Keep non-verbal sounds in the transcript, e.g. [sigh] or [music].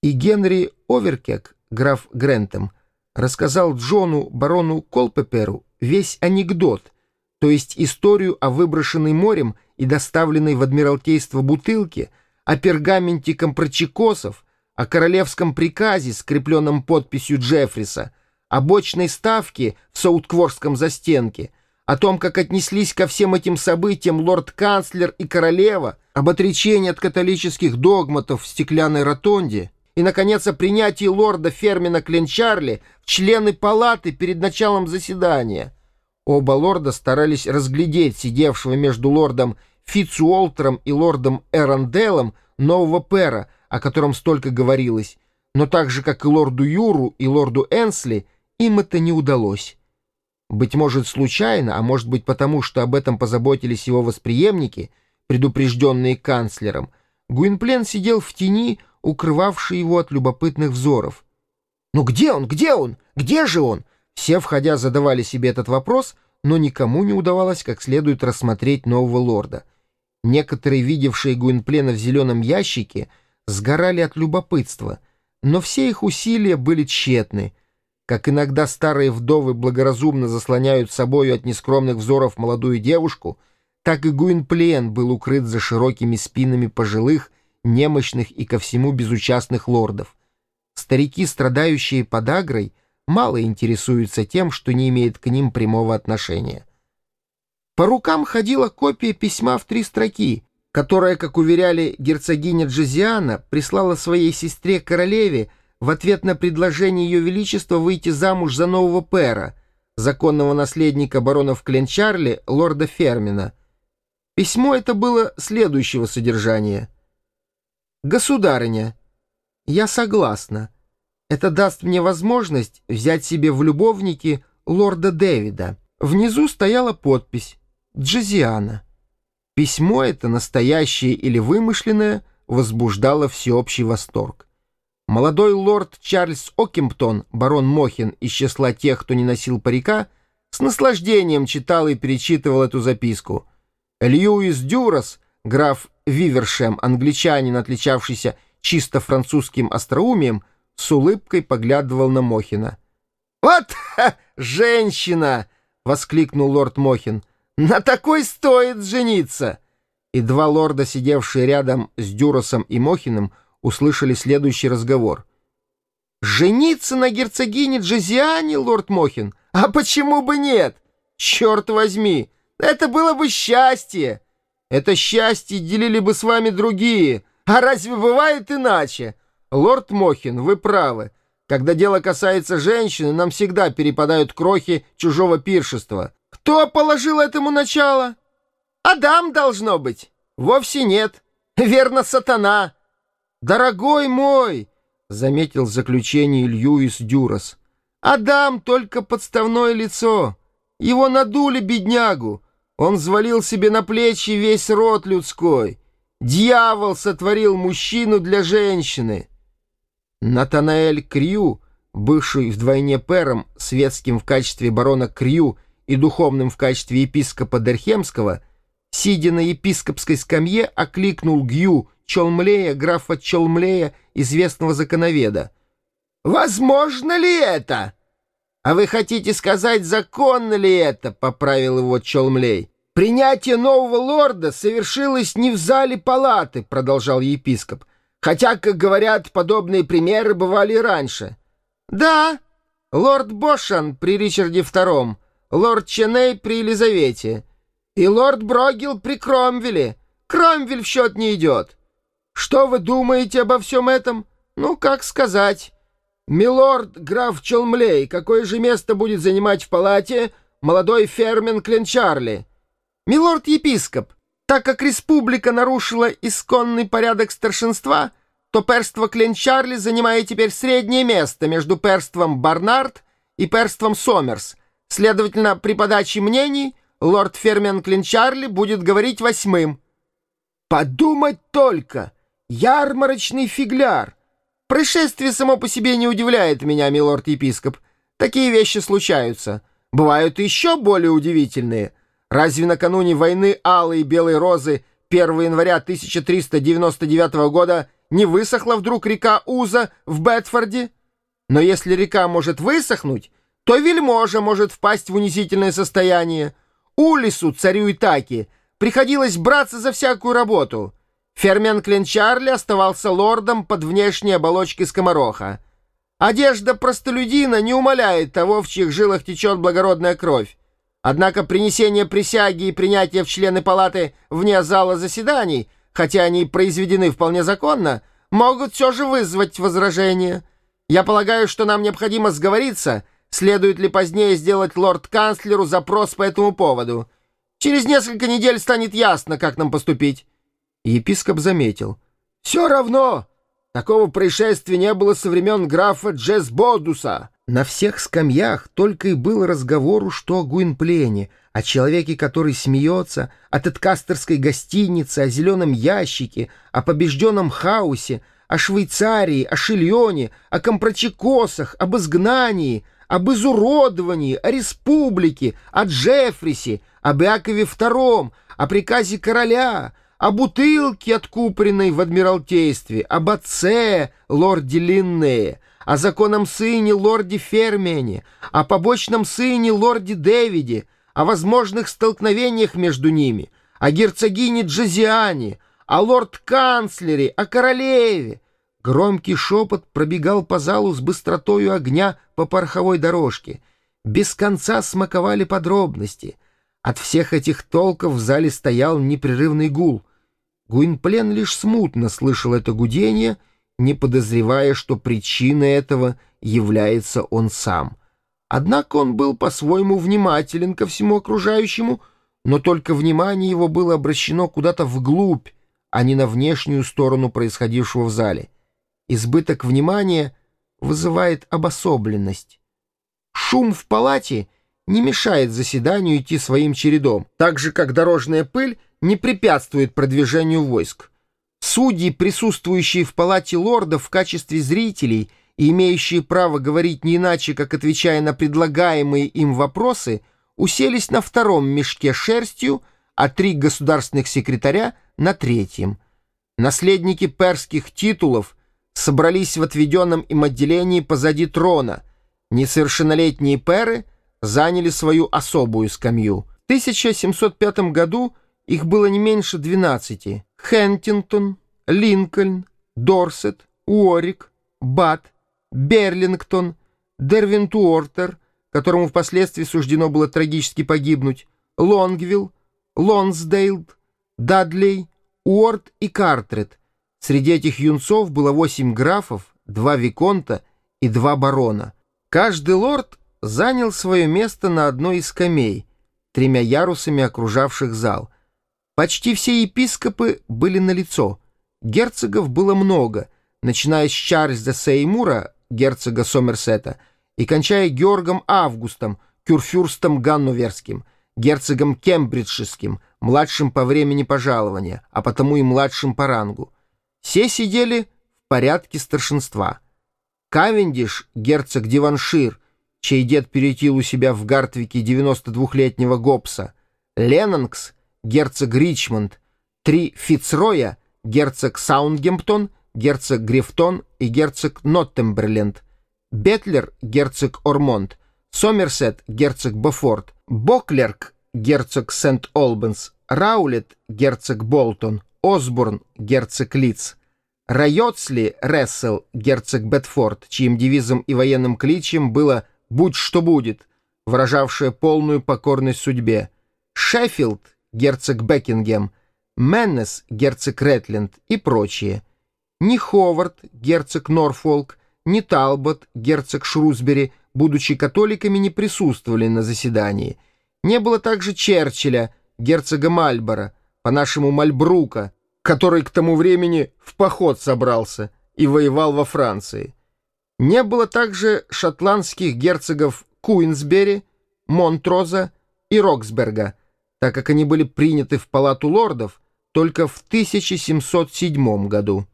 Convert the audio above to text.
И Генри Оверкек, граф Грентом, рассказал Джону барону Колпеперу весь анекдот, то есть историю о выброшенной морем и доставленной в Адмиралтейство бутылке, о пергаменте компрочекосов, о королевском приказе, скрепленном подписью Джеффриса, о бочной ставке в Сауткворском застенке, о том, как отнеслись ко всем этим событиям лорд-канцлер и королева, об отречении от католических догматов в стеклянной ротонде и, наконец, о принятии лорда Фермина Кленчарли в члены палаты перед началом заседания. Оба лорда старались разглядеть сидевшего между лордом Фитцуолтером и лордом Эронделом нового пера, о котором столько говорилось, но так же, как и лорду Юру и лорду Энсли, им это не удалось. Быть может, случайно, а может быть потому, что об этом позаботились его восприемники, предупрежденные канцлером, Гуинплен сидел в тени, укрывавшей его от любопытных взоров. «Ну где он? Где он? Где же он?» Все, входя, задавали себе этот вопрос, но никому не удавалось как следует рассмотреть нового лорда. Некоторые, видевшие Гуинплена в зеленом ящике, сгорали от любопытства, но все их усилия были тщетны — как иногда старые вдовы благоразумно заслоняют собою от нескромных взоров молодую девушку, так и Гуинплен был укрыт за широкими спинами пожилых, немощных и ко всему безучастных лордов. Старики, страдающие подагрой, мало интересуются тем, что не имеет к ним прямого отношения. По рукам ходила копия письма в три строки, которое, как уверяли герцогиня Джозиана, прислала своей сестре-королеве в ответ на предложение Ее Величества выйти замуж за нового пера, законного наследника баронов Кленчарли, лорда Фермина. Письмо это было следующего содержания. «Государыня, я согласна. Это даст мне возможность взять себе в любовники лорда Дэвида». Внизу стояла подпись «Джозиана». Письмо это, настоящее или вымышленное, возбуждало всеобщий восторг. Молодой лорд Чарльз Окимптон, барон Мохин из числа тех, кто не носил парика, с наслаждением читал и перечитывал эту записку. Льюис Дюрас, граф Вивершем, англичанин, отличавшийся чисто французским остроумием, с улыбкой поглядывал на Мохина. «Вот ха, [laughs] женщина!» — воскликнул лорд Мохин. «На такой стоит жениться!» И два лорда, сидевшие рядом с Дюрасом и Мохиным, — услышали следующий разговор. «Жениться на герцогине Джезиане, лорд Мохин? А почему бы нет? Черт возьми, это было бы счастье! Это счастье делили бы с вами другие. А разве бывает иначе? Лорд Мохин, вы правы. Когда дело касается женщины, нам всегда перепадают крохи чужого пиршества. Кто положил этому начало? Адам, должно быть. Вовсе нет. Верно, сатана. «Дорогой мой!» — заметил в заключении Льюис Дюрас. «Адам только подставное лицо. Его надули, беднягу. Он взвалил себе на плечи весь род людской. Дьявол сотворил мужчину для женщины». Натанаэль Крю, бывший вдвойне пером, светским в качестве барона Крю и духовным в качестве епископа Дерхемского, сидя на епископской скамье, окликнул Гью Чолмлея, графа Чолмлея, известного законоведа. «Возможно ли это?» «А вы хотите сказать, законно ли это?» — поправил его Чолмлей. «Принятие нового лорда совершилось не в зале палаты», — продолжал епископ. «Хотя, как говорят, подобные примеры бывали и раньше». «Да, лорд Бошан при Ричарде II, лорд Ченей при Елизавете и лорд Брогил при Кромвеле. Кромвель в счет не идет. Что вы думаете обо всем этом? Ну, как сказать. Милорд граф Челмлей, какое же место будет занимать в палате молодой фермен Кленчарли? Милорд-епископ, так как республика нарушила исконный порядок старшинства, то перство Кленчарли занимает теперь среднее место между перством Барнард и перством Сомерс. Следовательно, при подаче мнений лорд Фермен Кленчарли будет говорить восьмым. «Подумать только!» Ярмарочный фигляр! Происшествие само по себе не удивляет меня, милорд-епископ. Такие вещи случаются. Бывают еще более удивительные. Разве накануне войны Алой и Белой Розы 1 января 1399 года не высохла вдруг река Уза в Бетфорде? Но если река может высохнуть, то вельможа может впасть в унизительное состояние. Улису, царю Итаки, приходилось браться за всякую работу. Фермен Кленчарли оставался лордом под внешней оболочкой скомороха. Одежда простолюдина не умаляет того, в чьих жилах течет благородная кровь. Однако принесение присяги и принятие в члены палаты вне зала заседаний, хотя они произведены вполне законно, могут все же вызвать возражения. Я полагаю, что нам необходимо сговориться, следует ли позднее сделать лорд-канцлеру запрос по этому поводу. Через несколько недель станет ясно, как нам поступить. Епископ заметил. «Все равно, Такого происшествия не было со времен графа Джесбодуса. На всех скамьях только и был разговору, что о Гуинплене, о человеке, который смеется, о теткастерской гостинице, о зеленом ящике, о побежденном хаосе, о Швейцарии, о Шильоне, о компрочекосах, об изгнании, об изуродовании, о республике, о Джеффрисе, об Иакове II, о приказе короля — о бутылке, откупленной в Адмиралтействе, об отце, лорде Линнее, о законном сыне, лорде Фермене, о побочном сыне, лорде Дэвиде, о возможных столкновениях между ними, о герцогине Джозиане, о лорд-канцлере, о королеве. Громкий шепот пробегал по залу с быстротою огня по пороховой дорожке. Без конца смаковали подробности. От всех этих толков в зале стоял непрерывный гул. Гуинплен лишь смутно слышал это гудение, не подозревая, что причиной этого является он сам. Однако он был по-своему внимателен ко всему окружающему, но только внимание его было обращено куда-то вглубь, а не на внешнюю сторону происходившего в зале. Избыток внимания вызывает обособленность. Шум в палате не мешает заседанию идти своим чередом, так же, как дорожная пыль не препятствует продвижению войск. Судьи, присутствующие в палате лордов в качестве зрителей и имеющие право говорить не иначе, как отвечая на предлагаемые им вопросы, уселись на втором мешке шерстью, а три государственных секретаря — на третьем. Наследники перских титулов собрались в отведенном им отделении позади трона. Несовершеннолетние перы заняли свою особую скамью. В 1705 году их было не меньше двенадцати. Хентингтон, Линкольн, Дорсет, Уорик, Бат, Берлингтон, Дервинтуортер, которому впоследствии суждено было трагически погибнуть, Лонгвилл, Лонсдейл, Дадлей, Уорд и Картрет. Среди этих юнцов было восемь графов, два виконта и два барона. Каждый лорд занял свое место на одной из скамей, тремя ярусами окружавших зал — Почти все епископы были налицо. Герцогов было много, начиная с Чарльза Сеймура, герцога Сомерсета, и кончая Георгом Августом, кюрфюрстом Ганноверским, герцогом Кембриджским, младшим по времени пожалования, а потому и младшим по рангу. Все сидели в порядке старшинства. Кавендиш, герцог Диваншир, чей дед перетил у себя в Гартвике 92-летнего Гобса, Леннокс — герцог Ричмонд, три Фицроя, герцог Саундгемптон, герцог Грифтон и герцог Ноттемберленд, Бетлер, герцог Ормонд, Сомерсет, герцог Бофорт, Боклерк, герцог Сент-Олбанс, Раулет, герцог Болтон, Осборн, герцог Лидс, Райотсли, Рессел, герцог Бетфорд, чьим девизом и военным кличем было «Будь что будет», выражавшее полную покорность судьбе, Шеффилд, герцог Бекингем, Меннес, герцог Ретленд и прочие. Ни Ховард, герцог Норфолк, ни Талбот, герцог Шрусбери, будучи католиками, не присутствовали на заседании. Не было также Черчилля, герцога Мальбора, по-нашему Мальбрука, который к тому времени в поход собрался и воевал во Франции. Не было также шотландских герцогов Куинсбери, Монтроза и Роксберга, так как они были приняты в палату лордов только в 1707 году.